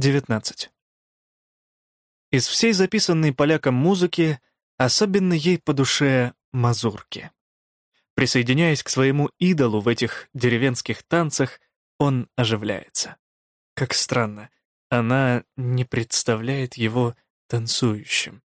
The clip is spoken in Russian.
19. Из всей записанной поляком музыки особенно ей по душе мазурки. Присоединяясь к своему идолу в этих деревенских танцах, он оживляется. Как странно, она не представляет его танцующим.